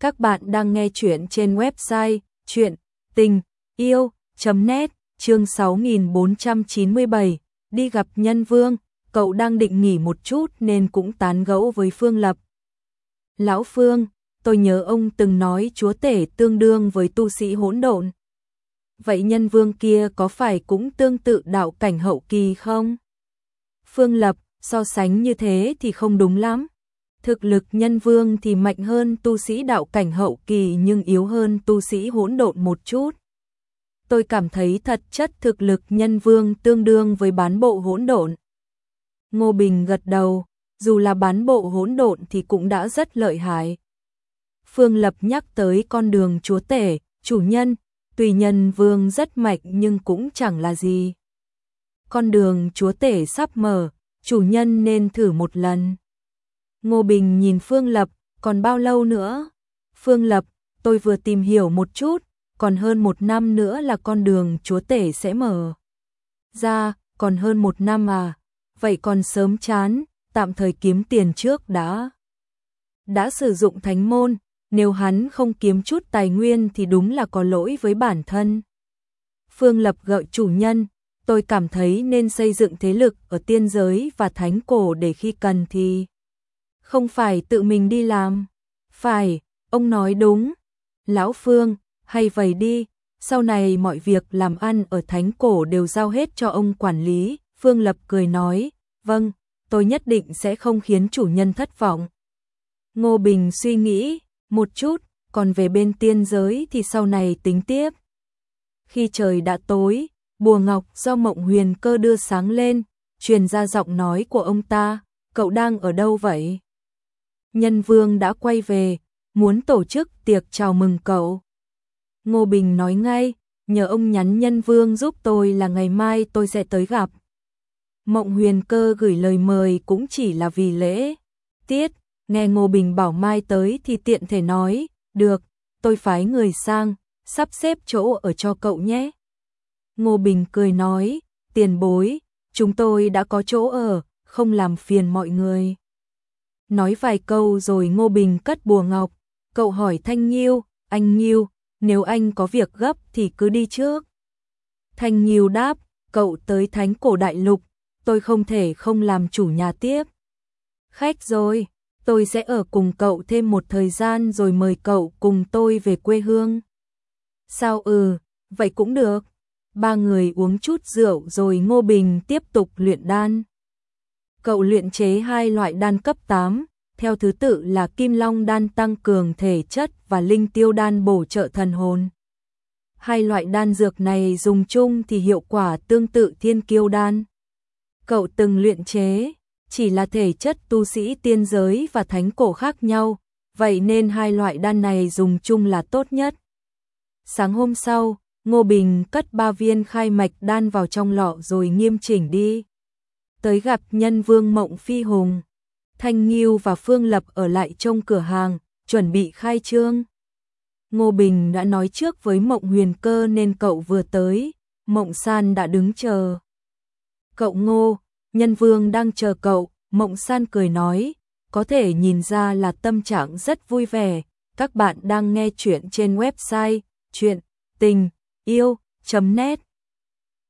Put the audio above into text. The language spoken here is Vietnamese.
Các bạn đang nghe chuyện trên website chuyện tình yêu.net chương 6497 đi gặp nhân vương, cậu đang định nghỉ một chút nên cũng tán gẫu với Phương Lập. Lão Phương, tôi nhớ ông từng nói chúa tể tương đương với tu sĩ hỗn độn. Vậy nhân vương kia có phải cũng tương tự đạo cảnh hậu kỳ không? Phương Lập, so sánh như thế thì không đúng lắm thực lực nhân vương thì mạnh hơn tu sĩ đạo cảnh hậu kỳ nhưng yếu hơn tu sĩ hỗn độn một chút. Tôi cảm thấy thật chất thực lực nhân vương tương đương với bán bộ hỗn độn. Ngô Bình gật đầu, dù là bán bộ hỗn độn thì cũng đã rất lợi hại. Phương Lập nhắc tới con đường chúa tể, chủ nhân, tùy nhân vương rất mạnh nhưng cũng chẳng là gì. Con đường chúa tể sắp mở, chủ nhân nên thử một lần. Ngô Bình nhìn Phương Lập, còn bao lâu nữa? Phương Lập, tôi vừa tìm hiểu một chút, còn hơn một năm nữa là con đường chúa tể sẽ mở. Ra, còn hơn một năm à, vậy còn sớm chán, tạm thời kiếm tiền trước đã. Đã sử dụng thánh môn, nếu hắn không kiếm chút tài nguyên thì đúng là có lỗi với bản thân. Phương Lập gợi chủ nhân, tôi cảm thấy nên xây dựng thế lực ở tiên giới và thánh cổ để khi cần thì không phải tự mình đi làm. Phải, ông nói đúng. Lão Phương, hay vậy đi, sau này mọi việc làm ăn ở Thánh Cổ đều giao hết cho ông quản lý. Phương Lập cười nói, vâng, tôi nhất định sẽ không khiến chủ nhân thất vọng. Ngô Bình suy nghĩ, một chút, còn về bên tiên giới thì sau này tính tiếp. Khi trời đã tối, bùa ngọc do mộng huyền cơ đưa sáng lên, truyền ra giọng nói của ông ta, cậu đang ở đâu vậy? Nhân vương đã quay về, muốn tổ chức tiệc chào mừng cậu. Ngô Bình nói ngay, nhờ ông nhắn nhân vương giúp tôi là ngày mai tôi sẽ tới gặp. Mộng huyền cơ gửi lời mời cũng chỉ là vì lễ. Tiết, nghe Ngô Bình bảo mai tới thì tiện thể nói, được, tôi phái người sang, sắp xếp chỗ ở cho cậu nhé. Ngô Bình cười nói, tiền bối, chúng tôi đã có chỗ ở, không làm phiền mọi người. Nói vài câu rồi Ngô Bình cất bùa ngọc, cậu hỏi Thanh Nhiêu, anh Nhiêu, nếu anh có việc gấp thì cứ đi trước. Thanh Nhiêu đáp, cậu tới thánh cổ đại lục, tôi không thể không làm chủ nhà tiếp. Khách rồi, tôi sẽ ở cùng cậu thêm một thời gian rồi mời cậu cùng tôi về quê hương. Sao ừ, vậy cũng được. Ba người uống chút rượu rồi Ngô Bình tiếp tục luyện đan cậu luyện chế hai loại đan cấp 8, theo thứ tự là Kim Long đan tăng cường thể chất và Linh Tiêu đan bổ trợ thần hồn. Hai loại đan dược này dùng chung thì hiệu quả tương tự Thiên Kiêu đan. Cậu từng luyện chế, chỉ là thể chất tu sĩ tiên giới và thánh cổ khác nhau, vậy nên hai loại đan này dùng chung là tốt nhất. Sáng hôm sau, Ngô Bình cất ba viên khai mạch đan vào trong lọ rồi nghiêm chỉnh đi tới gặp nhân vương Mộng Phi Hùng. Thanh Nghiêu và Phương Lập ở lại trong cửa hàng, chuẩn bị khai trương. Ngô Bình đã nói trước với Mộng Huyền Cơ nên cậu vừa tới, Mộng San đã đứng chờ. Cậu Ngô, nhân vương đang chờ cậu, Mộng San cười nói, có thể nhìn ra là tâm trạng rất vui vẻ. Các bạn đang nghe chuyện trên website chuyện tình yêu.net